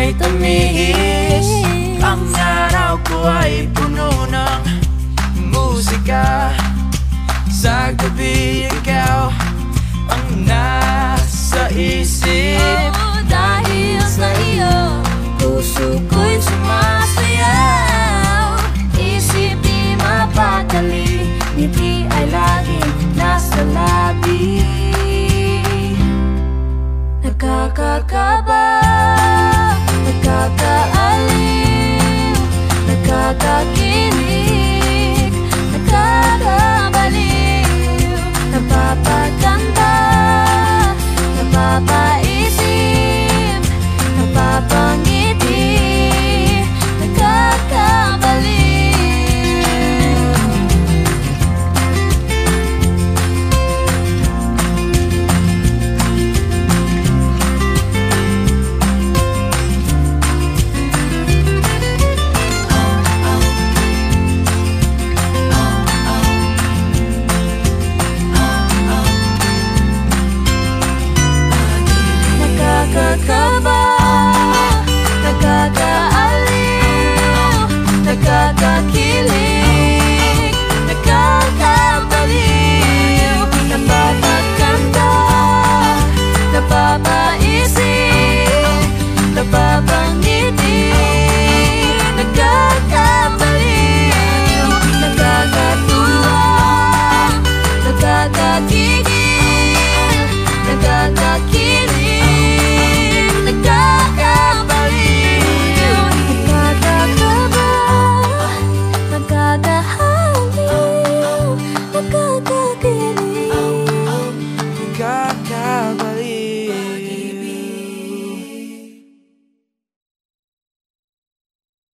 ay lumihis Ang araw ko ay puno ng musika. Sa gabi ikaw ang nasa isip. Oh, dahil sa iyo Puso ko'y sumasayaw. Isip di mapakali Ngiti ay laging nasa labi. Nakakakaba